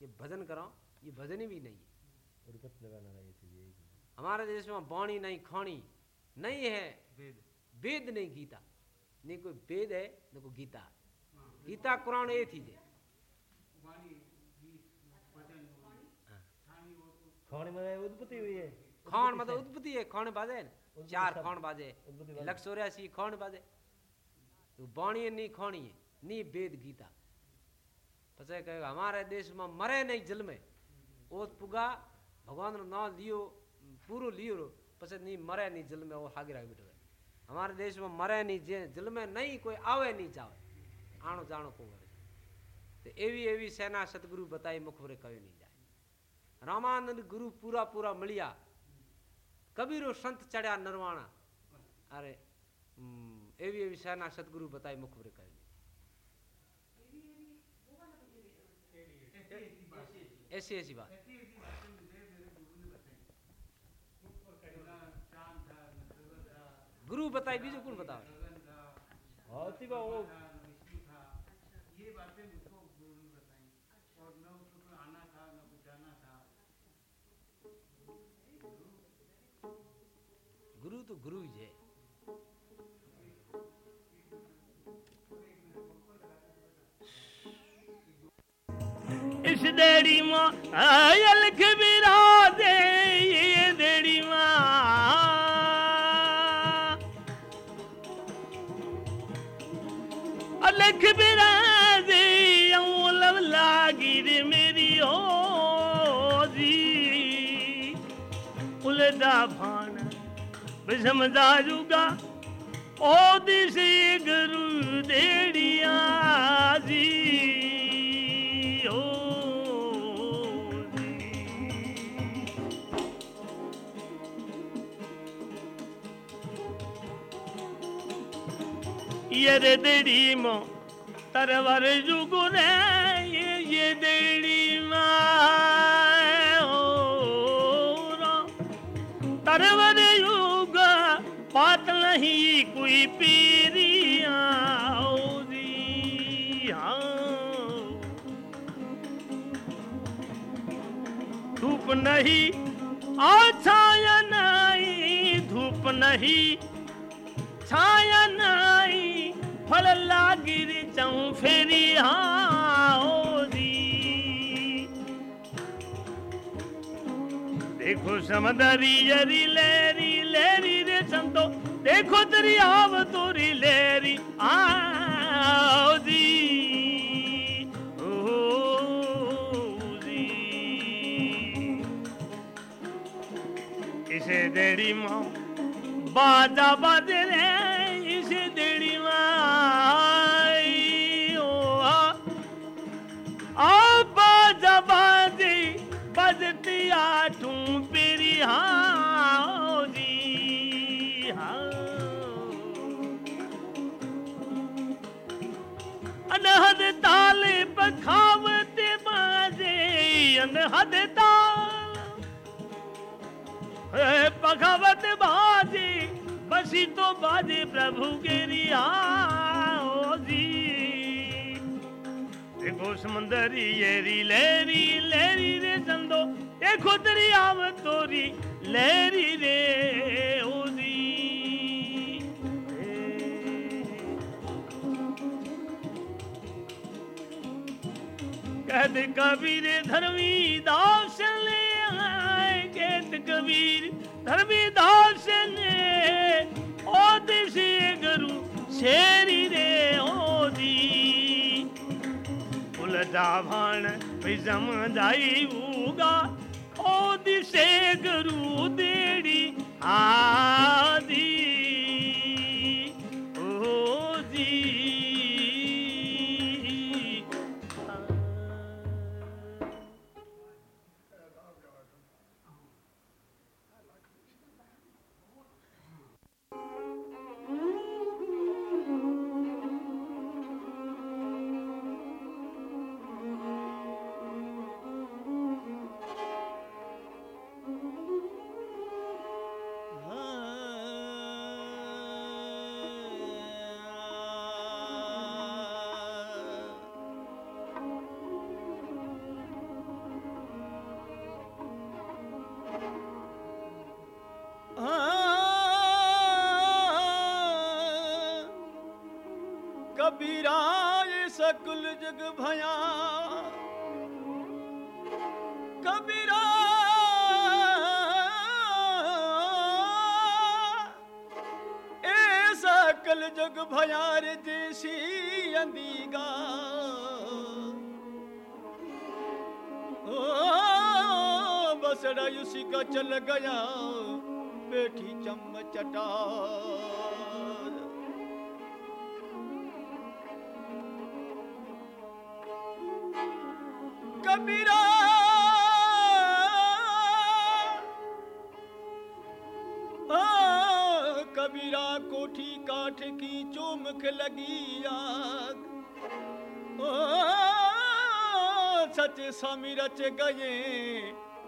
ये भजन करो ये भजन भी नहीं है। हमारे देश में बाणी नहीं खानी नहीं है। वेद। वेद नहीं गीता। नहीं कोई वेद है न कोई गीता। गीता कुरान ये थी जे खाने में उत्पत्ति हुई है। खान मतलब उत्पत्ति है खान बाजे चार खान बाजे चौरासी खान बाजे। तो बाणी नहीं खानी है नहीं वेद गीता। પછી કહે અમારા દેશમાં મરે નહીં જન્મે ઓત પુગા ભગવાનનું નામ લિયો પૂરું લિયો પછી નહીં મરે નહીં જન્મે ઓ હાગી રાખી બેઠો અમારા દેશમાં મરે નહીં જે જન્મે નહીં કોઈ આવે નહીં જાવે આણો જાણો કોઈ કરે તો એવી એવી સેના સદગુરુ બતાવી મુખવરે કયો નહીં જાય રામાનંદ ગુરુ પૂરા પૂરા મળ્યા કબીરો સંત ચડ્યા નરવાણા અરે હમ, એવી એવી સેના સદગુરુ બતાવી મુખવરે કયો ऐसी ऐसी बात। गुरु बताए बीजू कौन बताओ। होती बा वो गुरु तो गुरु देड़ी माँ आयल दे ये देड़ी माँ। अलख बिरा दे यूँ लव लागी मेरी ओ जी उलदा भान बिसमदा जुगा ओ दिसी गुरु देड़िया जी ये देड़ी मो तरवर जुगु रे ये ये देड़ी मा तरवर युग, बात नहीं कोई पीरिया धूप नहीं आ छाया नहीं, धूप नहीं फल लागिर जाऊँ फेरी हाँ देखो समदरी यरी लेरी लेरी रे संतो। देखो तेरी आव तोरी लेरी आओ जी इसे देड़ी माँ बाजा बाजे रे। बजती आठूं पेरी हाँ अनहद ताले बखावत बाजे, अनहद ताल। बखावत बाजे, बसी तो बाजे प्रभु के रिया देखो समंदरी, येरी लेरी लेरी रे संदो देखो तेरी आव तोरी लेरी रे ओ जी कबीर धर्मी दास ले आए कहत कबीर धर्मी दास ने ओ दिशे गुरु, शेरी रे ओ दी उलदा भाण विजम दाई उगा दिशे गुरु देड़ी आदि उसी का चल गया बैठी चम चटा। कबीरा कबीरा कोठी काठ की चुमक लगी आग। सच समीरच गए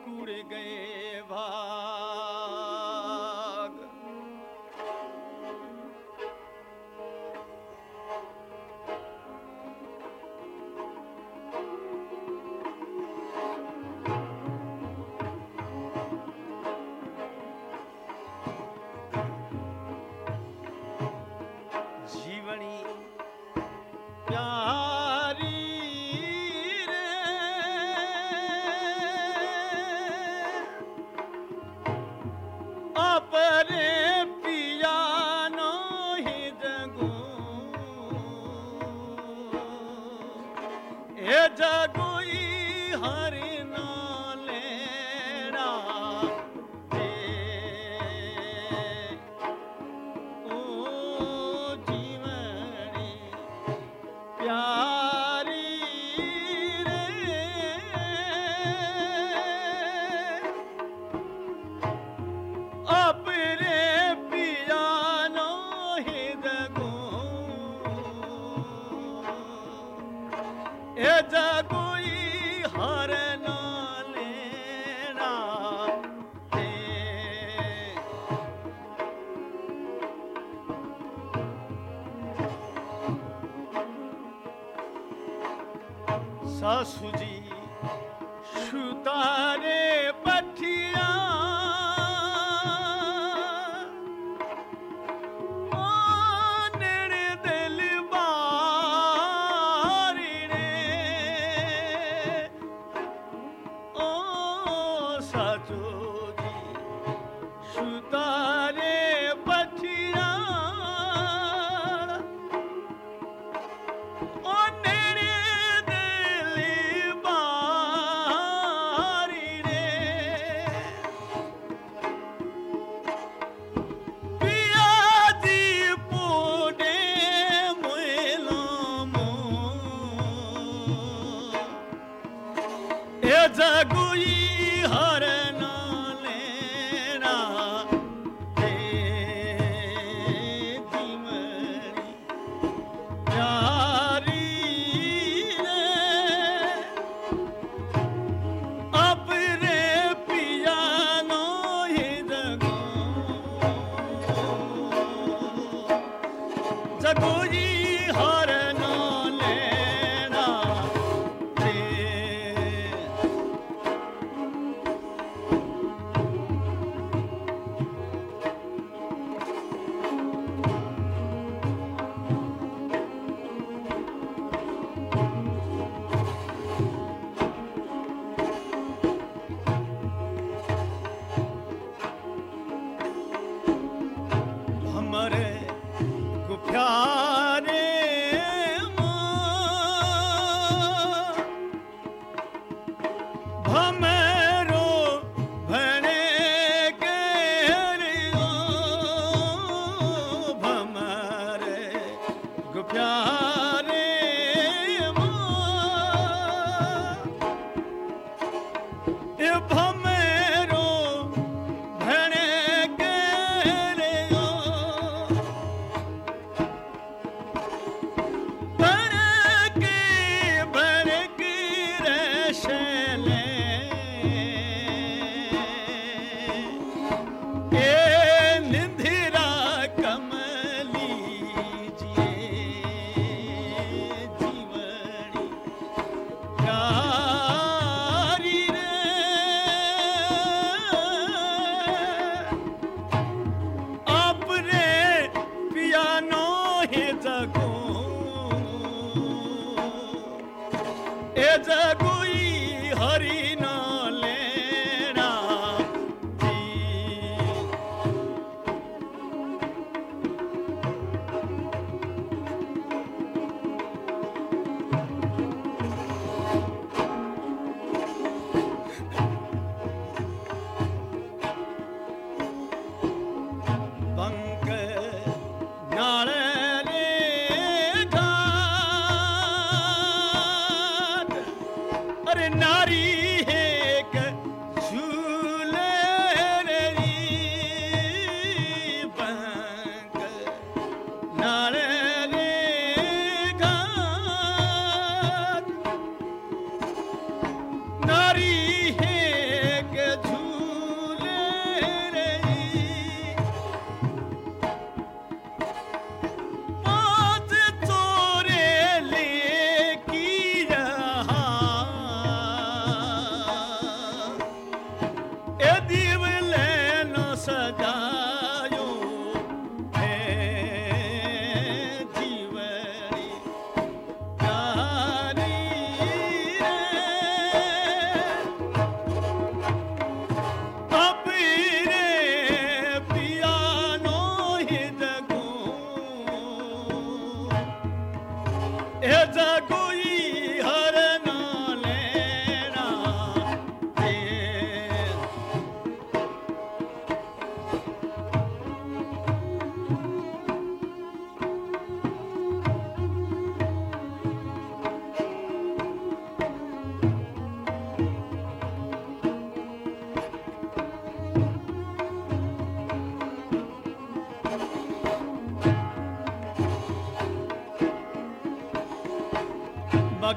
टूट गए भा सासू जी सुतारे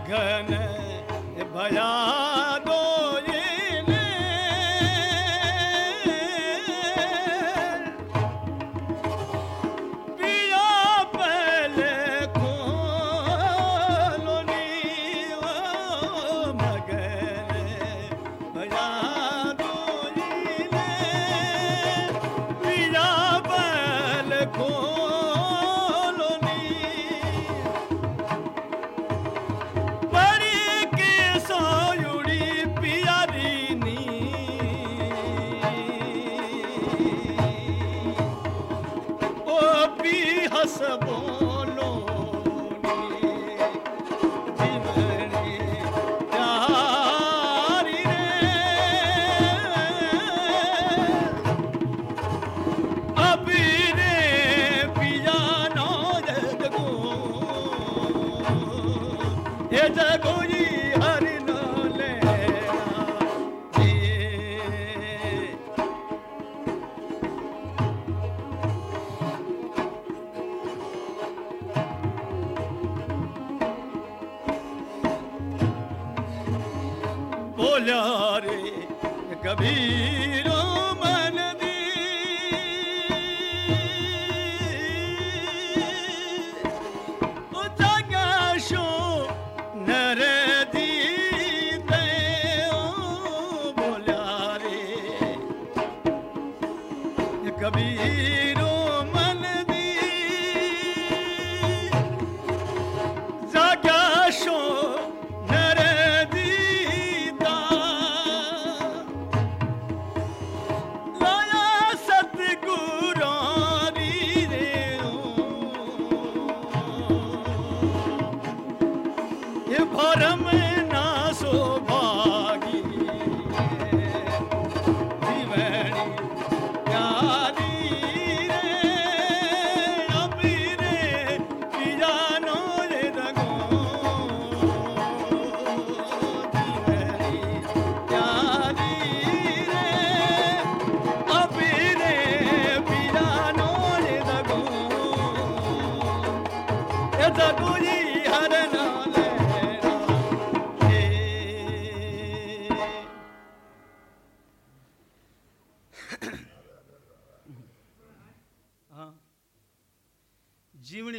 मगन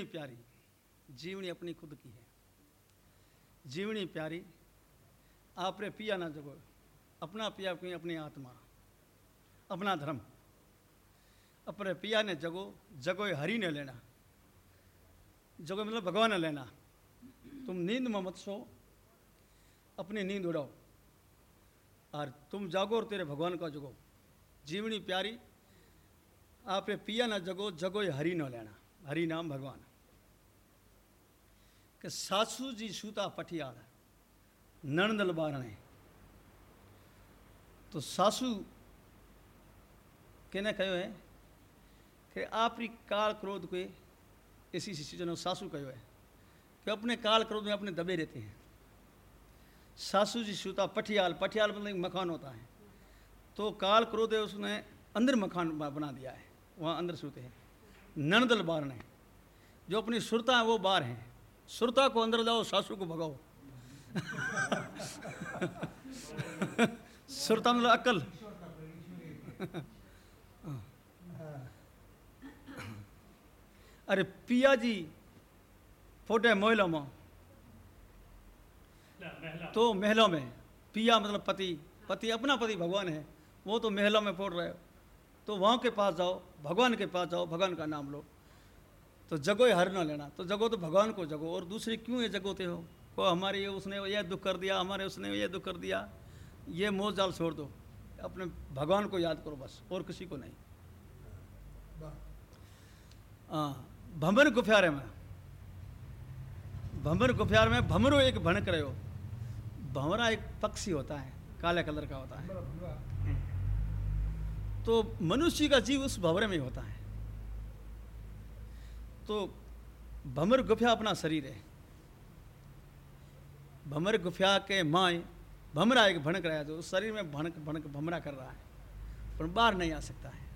प्यारी, जीवनी अपनी खुद की है। जीवनी प्यारी, आपने पिया ना जगो अपना पिया कोई अपनी आत्मा, अपना धर्म। अपने पिया ने जगो जगो हरि ने लेना। जगो मतलब भगवान ने लेना। तुम नींद में मत सो, अपनी नींद उड़ाओ। और तुम जागो और तेरे भगवान का जगो। जीवनी प्यारी आपे पिया ना जगो जगो हरि न लेना। हरि नाम भगवान। કે સાસુજી સૂતા પઠિયાળ નણદલ બારણે તો સાસુ કેને કહ્યો હે કે આપણી काल क्रोध को ऐसी चीजों सासू कहो है कि अपने काल क्रोध में अपने दबे रहते हैं सासू जी सूता पठियाल पठियाल मतलब एक मकान होता है तो काल क्रोध है उसने अंदर मकान ब- बना दिया है वहाँ अंदर सूते हैं नणदल बार ने जो अपनी सुरता है वो बाहर हैं सुरता को अंदर जाओ सासू को भगाओ। सुरता मतलब अक्ल अरे पिया जी, फोटे मोहलों में। तो महलों में, पिया मतलब पति पति अपना पति भगवान है। वो तो महलों में फोड़ रहे हो। तो वहाँ के पास जाओ, भगवान के पास जाओ, भगवान का नाम लो। तो जगो हर न लेना। तो जगो तो भगवान को जगो और दूसरे क्यों ये जगोते हो? को हमारे ये उसने ये दुख कर दिया हमारे उसने ये दुख कर दिया ये मोह जाल छोड़ दो। अपने भगवान को याद करो बस और किसी को नहीं। हाँ भंबर गुफियारे में। भमर गुफियार में भमरो एक भणक रहे हो। भंवरा एक पक्षी होता है काले कलर का होता है। तो मनुष्य का जीव उस भंवरे में होता है। तो भमर गुफिया अपना शरीर है। भमर गुफिया के माए भमरा एक भणक रहा है तो उस शरीर में भणक भणक भमरा कर रहा है, पर बाहर नहीं आ सकता है।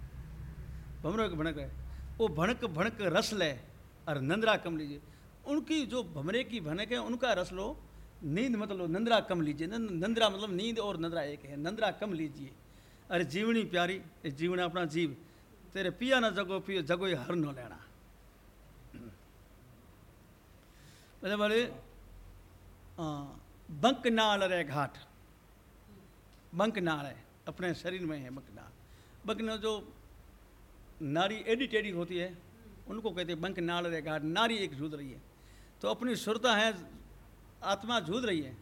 भमरो एक भणक है। वो भणक भणक रस ले और नंदरा कम लीजिए। उनकी जो भमरे की भनक है, उनका रस लो, नींद मतलब नंदरा कम लीजिए। नंद- नंदरा मतलब नींद और नंदरा एक है। नंदरा कम लीजिए। अरे जीवनी प्यारी जीवन अपना जीव। तेरे पिया ना जगो, पियो जगो हर न लेना। बोले बोले बंक नाल रे घाट बंक नाल है अपने शरीर में है बंक नाल बंक नाल जो नारी एडी टेढ़ी होती है उनको कहते हैं बंक नाल रे घाट नारी एक जूझ रही है तो अपनी सुरता है आत्मा जूझ रही है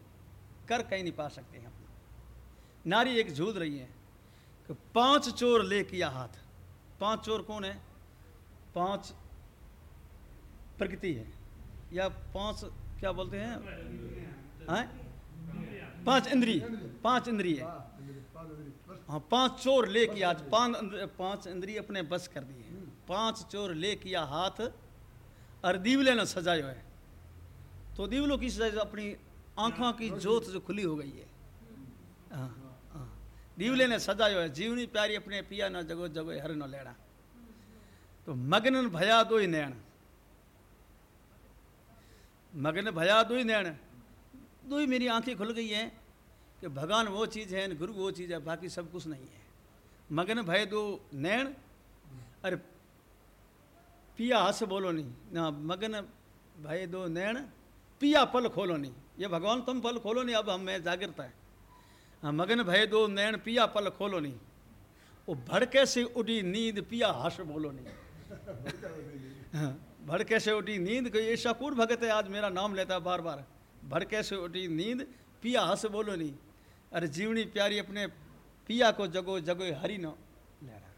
कर कहीं नहीं पा सकते हैं अपना नारी एक जूझ रही है कि पाँच चोर ले किया हाथ पाँच चोर कौन है पाँच प्रकृति है या पाँच क्या बोलते हैं? हैं? पाँच इंद्रिय पाँच इंद्रिय हाँ। पाँच चोर ले किया पाँच पाँच इंद्रिय अपने बस कर दिए पाँच चोर ले किया हाथ और दीवले ने सजायो है। तो दीवलों की सजा अपनी आँखों की जोत जो खुली हो गई है। हाँ, हाँ। दीवले ने सजायो है जीवनी प्यारी अपने पिया न जगो जगो हर न लेना तो मगन भया दो ही नैण मगन भया दो नैण दो ही मेरी आँखें खुल गई हैं कि भगवान वो चीज़ है गुरु वो चीज़ है बाकी सब कुछ नहीं है। मगन भय दो नैण अरे पिया हस बोलो नहीं। ना मगन भय दो नैण पिया पल खोलो नहीं। ये भगवान तुम पल खोलो नहीं अब हमें जागृत है। हाँ मगन भय दो नैण पिया पल खोलो नहीं। वो भड़के से उड़ी नींद पिया हस बोलो नहीं। हाँ, भड़के से उठी नींद कोई ऐसा कूड़ भगत है आज मेरा नाम लेता है बार बार भड़के से उठी नींद पिया हंस बोलो नहीं अरे जीवनी प्यारी अपने पिया को जगो जगो हरि न ये राज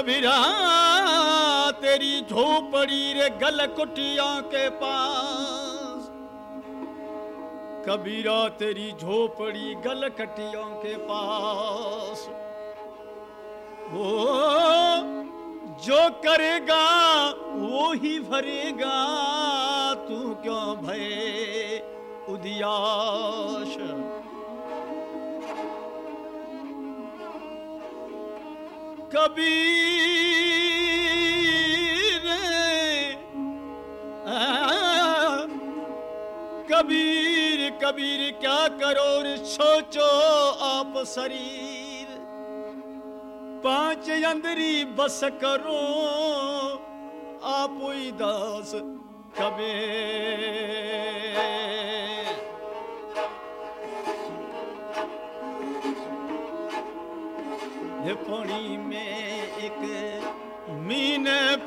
कबीरा, तेरी झोपड़ी रे गल कुटिया के पास। कबीरा, तेरी झोपड़ी गल कटियों के पास। वो जो करेगा, वो ही भरेगा। तू क्यों भय उदियाश? कबीर। कबीर कबीर, क्या करो सोचो आप शरीर। पाँच अंदरी बस करो, आप दास कबीर।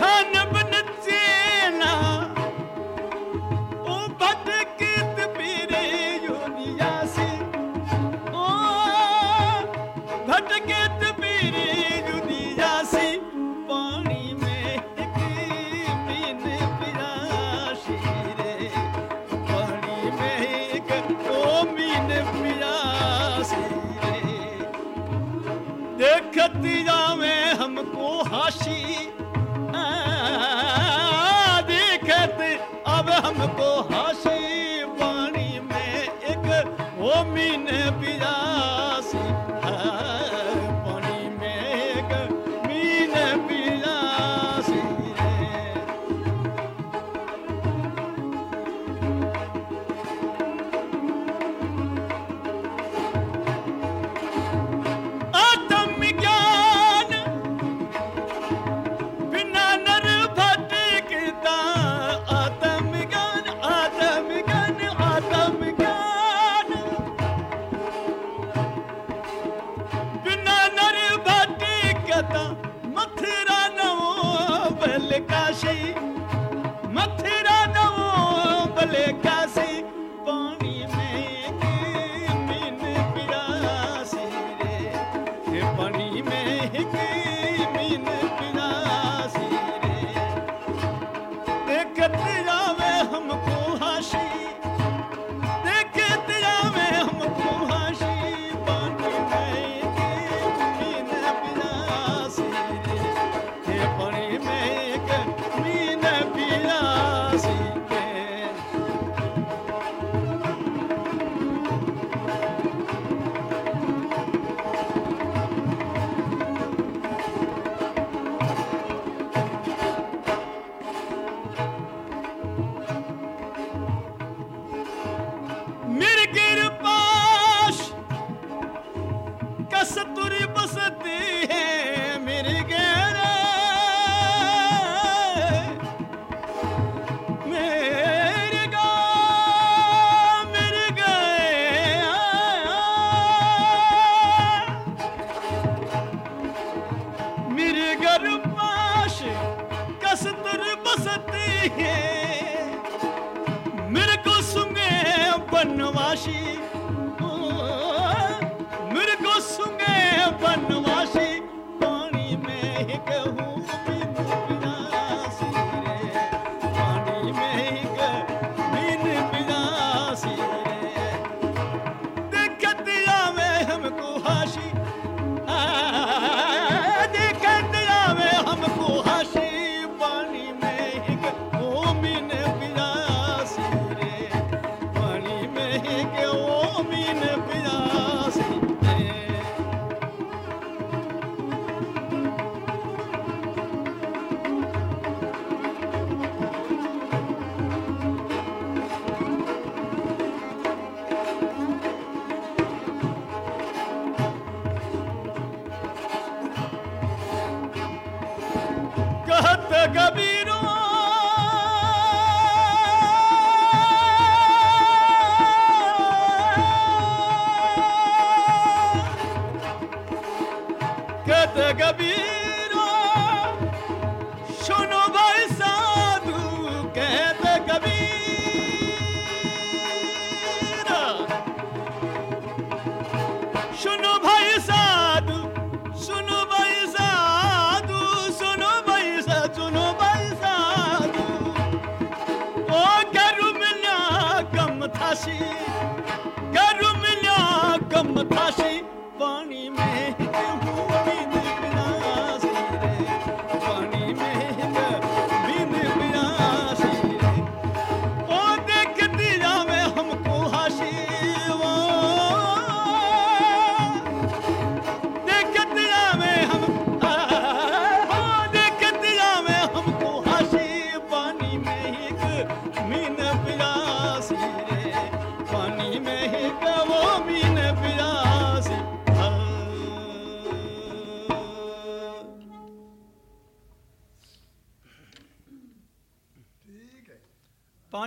Connor!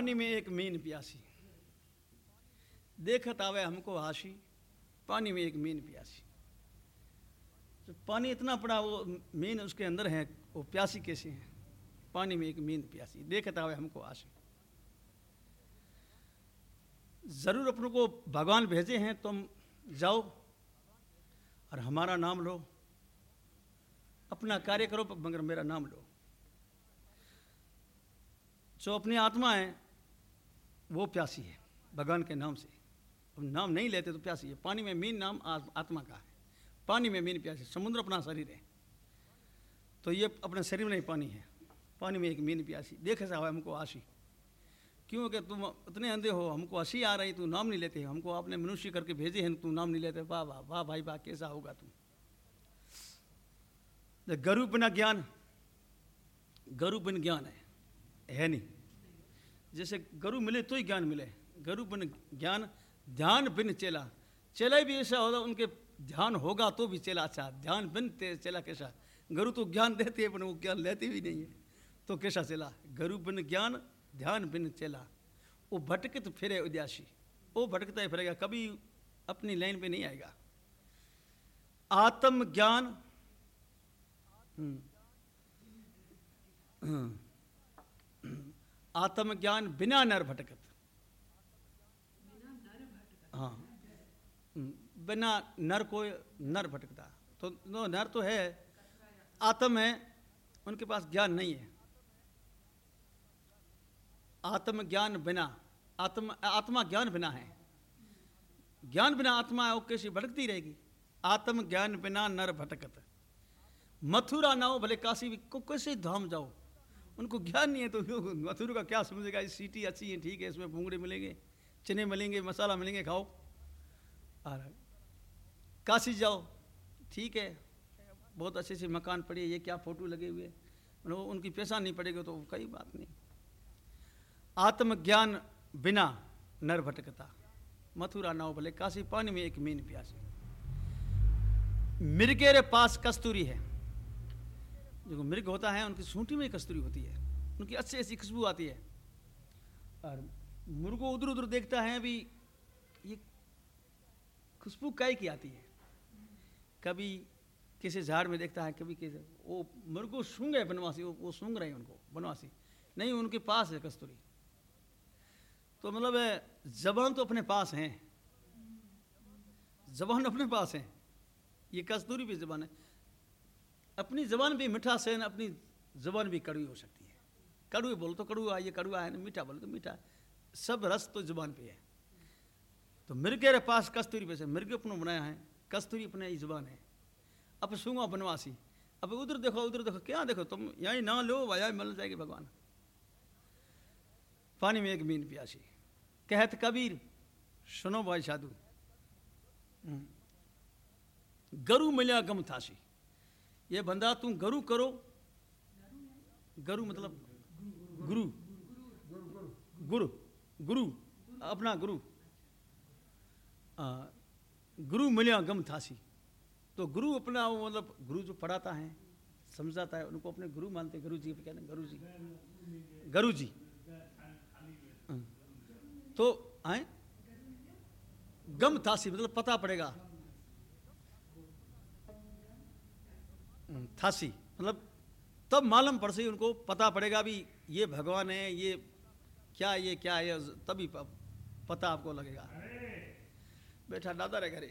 पानी में एक मीन प्यासी। देखत आवे हमको हाशी, पानी में एक मीन प्यासी। तो पानी इतना पड़ा, वो मीन उसके अंदर है, वो प्यासी कैसे है? पानी में एक मीन प्यासी। देखता आवे हमको आशी ज़रूर अपनों को भगवान भेजे हैं, तुम जाओ और हमारा नाम लो। अपना कार्य करो, मगर मेरा नाम लो। जो अपनी आत्मा है वो प्यासी है, भगवान के नाम से। अब नाम नहीं लेते तो प्यासी है। पानी में मीन नाम आत्मा का है। पानी में मीन प्यासी समुद्र अपना शरीर है। तो ये अपने शरीर में नहीं पानी है। पानी में एक मीन प्यासी। देखे सा हमको आशी। क्यों कि तुम इतने अंधे हो, हमको हँसी आ रही, तू नाम नहीं लेते। हमको आपने मनुष्य करके भेजे हैं, तू नाम नहीं लेते। वाह वाह वाह भाई, वाह, कैसा होगा तो? गरु बिना ज्ञान। गरु बिन ज्ञान है। है नहीं। जैसे गरु मिले तो ही ज्ञान मिले। गरु बिन ज्ञान ध्यान बिन चेला। चेला भी ऐसा होगा उनके ध्यान होगा तो भी चेला अच्छा। ध्यान बिन ते चेला कैसा? गुरु तो ज्ञान देते हैं पर वो ज्ञान लेते भी नहीं है। तो कैसा चेला? गरु बिन ज्ञान ध्यान बिन चेला। वो भटकित फिरे उद्यासी वो भटकता ही फिरेगा कभी अपनी लाइन पे नहीं आएगा। आत्म ज्ञान हम्म, हम्म, आत्मज्ञान बिना नर भटकत। हाँ। हम्म, बिना नर को नर भटकता। तो नो नर तो है आत्म है उनके पास ज्ञान नहीं है। आत्मज्ञान बिना आत्म आत्मा ज्ञान बिना है। ज्ञान बिना आत्मा है वो कैसी भटकती रहेगी? आत्म ज्ञान बिना नर भटकत। मथुरा ना हो भले काशी को कैसे धाम जाओ? उनको ज्ञान नहीं है तो मथुर का क्या समझेगा? इस सीटी अच्छी है, ठीक है, इसमें भूंगड़े मिलेंगे, चने मिलेंगे, मसाला मिलेंगे, खाओ। और काशी जाओ, ठीक है, बहुत अच्छे से मकान पड़े, ये क्या फ़ोटो लगे हुए? मतलब उनकी पैसा नहीं पड़ेगा तो कई बात नहीं। आत्मज्ञान बिना नर भटकता। मथुरा ना हो भले, काशी पानी में एक मीन प्यासी मिर्गेरे पास कस्तूरी है। जो मृग होता है उनकी सूंठी में कस्तूरी होती है। उनकी अच्छी ऐसी खुशबू आती है। और मुर्गो उधर उधर देखता है अभी ये खुशबू काय की आती है। कभी किसी झाड़ में देखता है कभी किसी वो मुर्गो सूंघ है बनवासी वो, वो सूंघ रहे हैं उनको बनवासी। नहीं उनके पास है कस्तूरी। तो मतलब जबान तो अपने पास हैं। जबान अपने पास है। ये कस्तूरी भी जबान है। अपनी जबान भी मीठा से ना अपनी जबान भी कड़वी हो सकती है। कड़वी बोलो तो कड़वा ये कड़वा है ना मीठा बोलो तो मीठा। सब रस तो जबान पे है। तो मिर्गे पास कस्तूरी पे से मिर्ग अपनो बनाया है, कस्तूरी अपने ही जबान है। अब सूँगा बनवासी। अब उधर देखो उधर देखो, क्या देखो तुम? यहीं ना लो वहीं मिल जाएगी भगवान। पानी में एक मीन प्यासी। कहत कबीर, सुनो भाई साधु। हम्म। गरु मिलिया गम थासी। ये बंदा तुम गरु करो। गरु मतलब गुरु। गुरु गुरु, अपना गुरु। गुरु मिलिया गम थासी। तो गुरु अपना वो मतलब गुरु जो पढ़ाता है, समझाता है, उनको अपने गुरु मानते गुरु जी कहते हैं गुरु जी गुरु जी हाँ। तो आए? गम थासी मतलब पता पड़ेगा। थासी। मतलब तब मालूम पड़ से उनको पता पड़ेगा भी ये भगवान है ये क्या ये क्या है तभी पता आपको लगेगा। बैठा दादा रे घरे।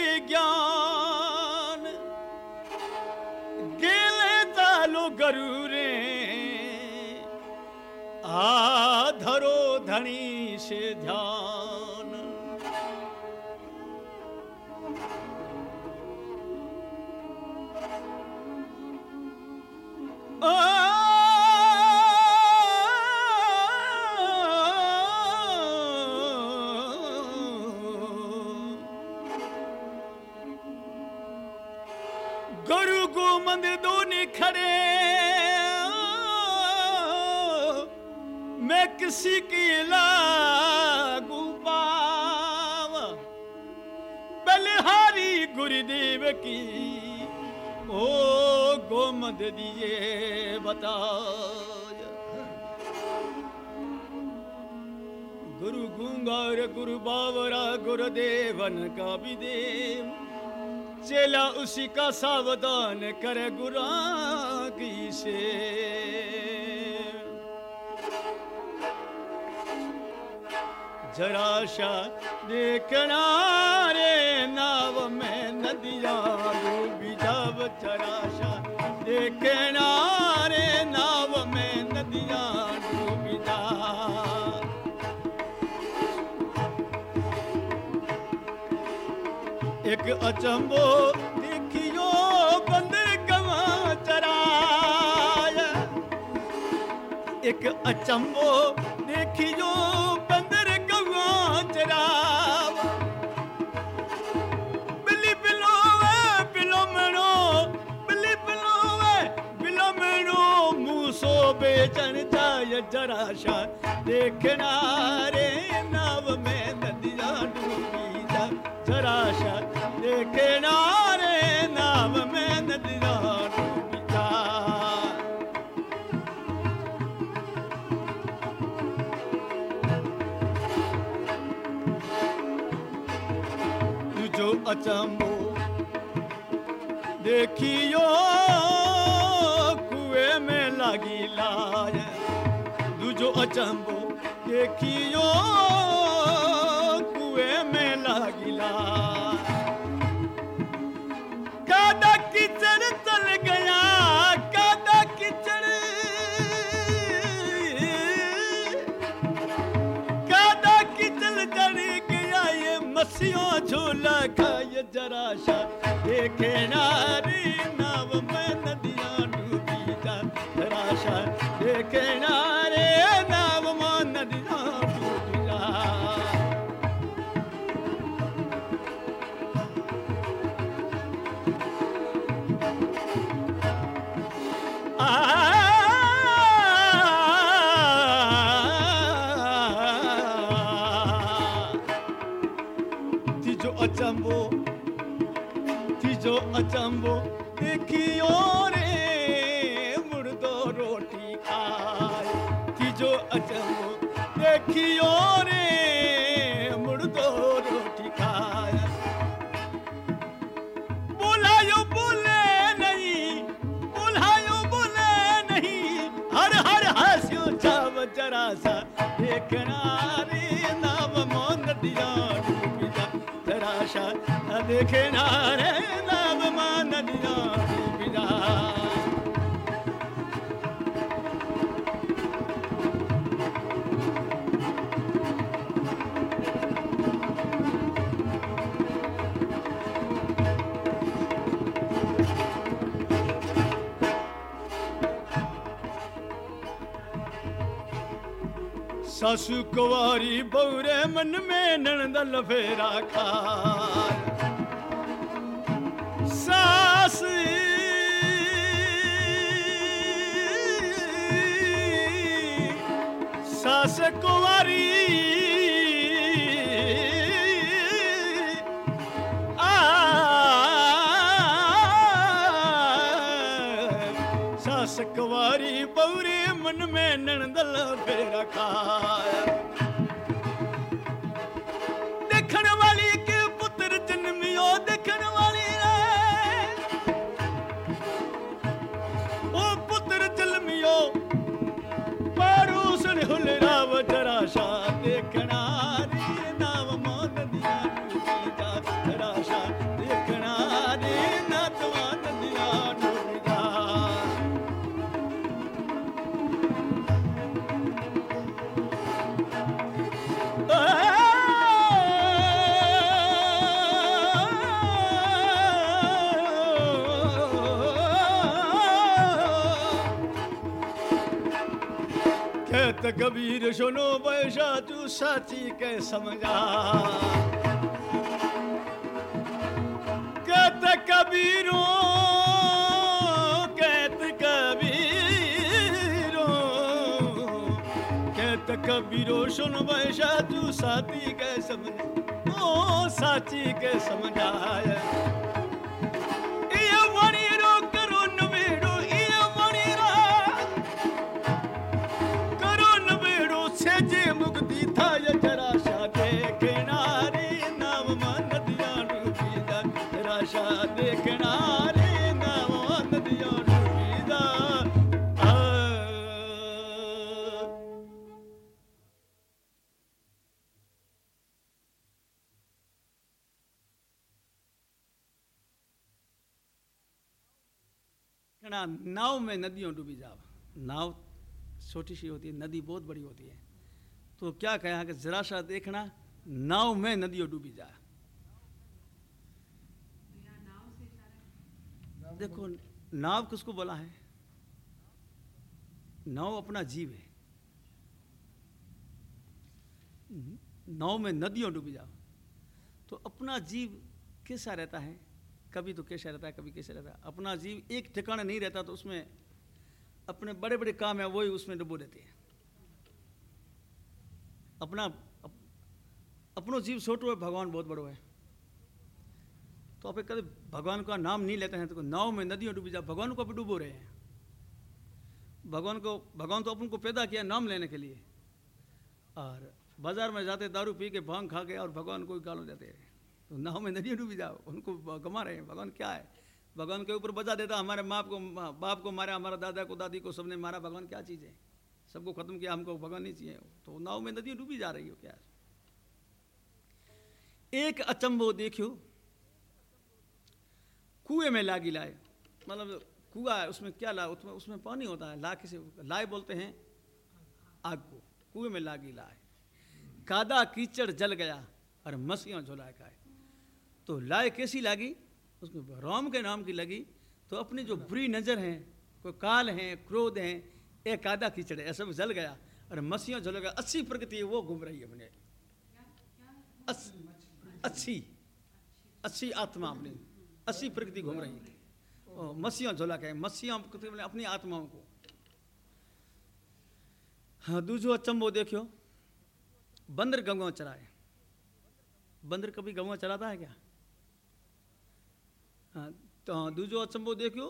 心跳。की, ओ गोमद दिए बताया गुरु गुंगार, गुरु बावरा गुरुदेवन का भी देव। चेला उसी का सावधान कर गुरा की से। जराशा देखना रे नाव में नदिया डूबी जब जराशा देखना रे नाव में नदिया डूबी जा। एक अचंबो देखियो बंदर गवा चराया। एक अचंबो जाय जराशा देखना रे नाव में नदिया डूबी जा जराशा देखना रे नाव में नदिया डूबी जा तुझो अचंबो देखियो देखना रे नाव मोन नदिया डूबी जा जरा सा देखना रे नाव मोन नदिया डूबी जा में नणदल फेरा खाया देखण वाली के पुत्र जन्मियो देखण वाली रे ओ पुत्र जन्मियो पारू सुन हुल राव जराशा देखना रे कहत कबीर सुनो बैशा तू साची के समझा। कहत कबीरो कहत कबीरो कहत कबीरो सुन बैशा तू साथी के समझ, ओ साची के कहना नाव में नदियों डूबी जाओ। नाव छोटी सी होती है, नदी बहुत बड़ी होती है। तो क्या कहा कि जरा सा देखना, नाव में नदियों डूबी जाए देखो, नाव किसको बोला है? नाव अपना जीव है। नाव में नदियों डूबी जाओ। तो अपना जीव कैसा रहता है? कभी तो कैसा रहता है कभी कैसा रहता है। अपना जीव एक ठिकाने नहीं रहता तो उसमें अपने बड़े बड़े काम है वही उसमें डुबो देते हैं। अपना अप, अपनो जीव छोटो है भगवान बहुत बड़ो है। तो आप कभी भगवान का नाम नहीं लेते हैं तो नाव में नदियों डूबी जा भगवान को भी डूबो रहे हैं। भगवान को भगवान तो अपन को पैदा किया नाम लेने के लिए। और बाज़ार में जाते दारू पी के भाँग खा के और भगवान को गालों देते हैं। नाव में नदियों डूबी जाओ, उनको गमा रहे हैं। भगवान क्या है? भगवान के ऊपर बजा देता हमारे माँ को बाप को मारा, हमारा दादा को, दादी को, सबने मारा। भगवान क्या चीज़ है? सबको खत्म किया, हमको भगवान नहीं चाहिए। तो नाव में नदियाँ डूबी जा रही हो क्या? एक अचंबो देखियो, कुएँ में लागी लाए। मतलब कुआ है, उसमें क्या ला, उसमें उसमें पानी होता है ला किसे लाए बोलते हैं, आग को। कुएँ में लागी लाए। कादा कीचड़ जल गया, और मसीहा झोला खाए तो लाए कैसी लागी? उसमें राम के नाम की लगी। तो अपनी जो बुरी नज़र है कोई काल है क्रोध है एक आधा कीचड़ है सब जल गया। और मसीहा झोल गया। अस्सी प्रकृति वो घूम रही है अपने। अस, अच्छी अच्छी आत्मा अपनी। अस्सी प्रकृति घूम रही है। मसीहा झोला कहे मसीहा अपनी आत्माओं को। हाँ दूजो अचंबो देखियो। बंदर गंगा चराए। बंदर कभी गंगा चराता है क्या? तो हाँ दूजो अचंबो देखियो।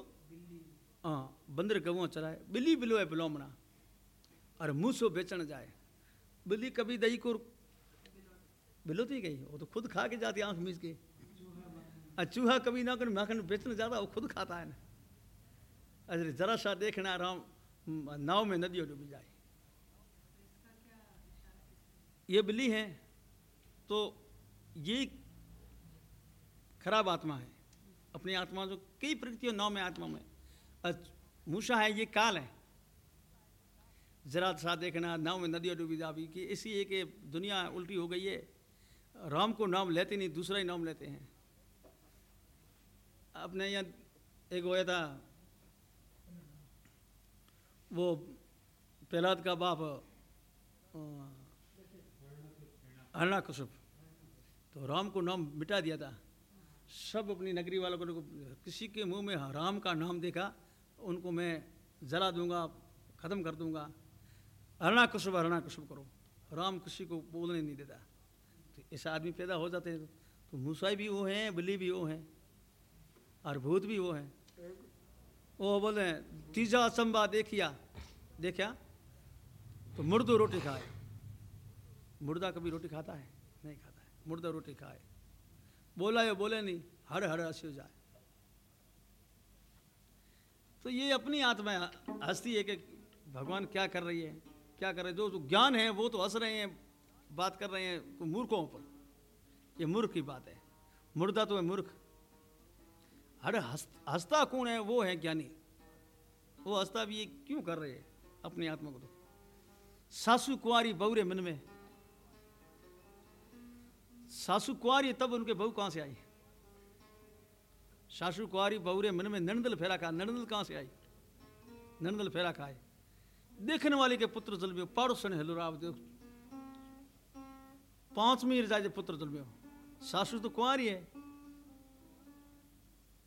हाँ बंदर गंगा चराए बिल्ली बिलो है बिलोमना और मूसो बेचण जाए। बिल्ली कभी दही को बिलो तो गई वो तो खुद खा के जाती आँख मीच के। और चूहा कभी ना कर माखन बेचने जाता, वो खुद खाता है ना। अरे, जरा सा देखना राम नाव में नदियों डूबी जाए। ये बिल्ली है तो ये खराब आत्मा है। अपनी आत्मा जो कई प्रकृतियों नौ में आत्मा में। मूसा है, ये काल है। जरा सा देखना, नाव में नदियाँ डूबी जाबी कि इसी एक दुनिया उल्टी हो गई है। राम को नाम लेते नहीं, दूसरा ही नाम लेते हैं। अपने यहाँ एक होया था, वो प्रहलाद का बाप हरणा कुशुप तो राम को नाम मिटा दिया था। सब अपनी नगरी वालों को किसी के मुँह में राम का नाम देखा, उनको मैं जला दूँगा, ख़त्म कर दूँगा। हरणा कुशुप हरणा कुशुप करो। राम किसी को बोलने नहीं देता। तो ऐसा आदमी पैदा हो जाते हैं। तो मूसाई भी वो हैं बिल्ली भी वो हैं, और भूत भी वो हैं। वो बोले, तीजा असंबा देखिया। देखा तो मुर्दो रोटी खाए। मुर्दा कभी रोटी खाता है? नहीं खाता है। मुर्दा रोटी खाए। बोला या बोले नहीं, हर हर हँसी जाए। तो ये अपनी आत्मा, हंसती है कि भगवान क्या कर रही है, क्या कर रहे जो ज्ञान है, वो तो हंस रहे हैं, बात कर रहे हैं मूर्खों पर। ये मूर्ख की बात है। मुर्दा तो है मूर्ख। हंस, हंसता कौन है? वो है ज्ञानी। वो हंसता भी ये क्यों कर रहे हैं अपनी आत्मा को तो? सासू कुआरी बहुरे मन में सासू कुंवारी तब उनके बहू कहाँ से आई? सासू कुंवारी बहुरे मन में नंदल फेरा खा नंदल कहाँ से आई? नंदल फेरा खाए। देखने वाले के पुत्र जलमियो पाड़ोसन हेलो राव देव पांचवी रजाए पुत्र जलमियो सासू तो कुंवारी है।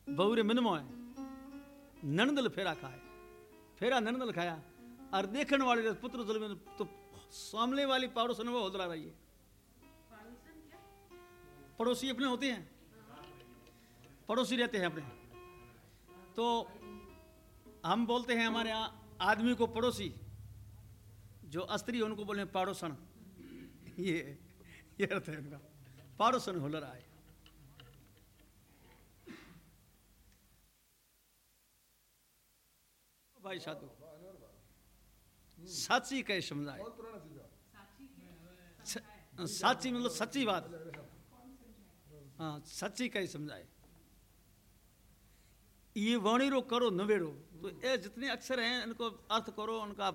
बहुरे मिनमो है नंदल फेरा खाए। फेरा नंदल खाया, और देखने वाले पुत्र जलमियो तो सामने वाली पाड़ोसन वो होदरा रही है। पड़ोसी अपने होते हैं। पड़ोसी रहते हैं अपने। तो हम बोलते हैं हमारे यहाँ आदमी को पड़ोसी जो अस्त्री है उनको बोले हैं पाड़ोसन ये ये अर्थ है उनका पाड़ोसन हो रहा है। भाई साधु साची कहे समझाए साची मतलब सच्ची बात। हाँ सच्ची कही समझाए। ये वणिरो करो नवेड़ो तो ये जितने अक्षर हैं इनको अर्थ करो उनका